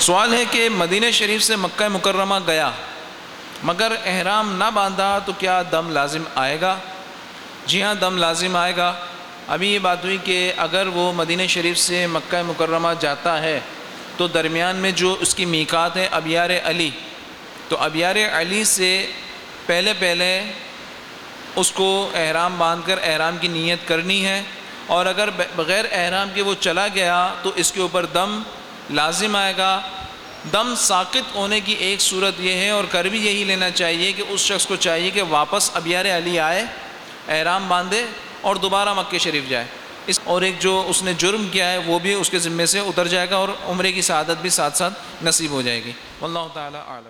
سوال ہے کہ مدینہ شریف سے مکہ مکرمہ گیا، مگر احرام نہ باندھا تو کیا دم لازم آئے گا؟ جی ہاں دم لازم آئے گا۔ ابھی یہ بات ہوئی کہ اگر وہ مدینہ شریف سے مکہ مکرمہ جاتا ہے تو درمیان میں جو اس کی میکات ہے، ابیار علی۔ تو ابیار علی سے پہلے پہلے اس کو احرام باندھ کر احرام کی نیت کرنی ہے، اور اگر بغیر احرام کے وہ چلا گیا تو اس کے اوپر دم لازم آئے گا۔ دم ساقط ہونے کی ایک صورت یہ ہے اور کر بھی یہی لینا چاہیے کہ اس شخص کو چاہیے کہ واپس ابیار علی آئے، احرام باندھے اور دوبارہ مکہ شریف جائے۔ اس اور ایک جو اس نے جرم کیا ہے، وہ بھی اس کے ذمے سے اتر جائے گا اور عمرے کی سعادت بھی ساتھ ساتھ نصیب ہو جائے گی۔ واللہ تعالی عالم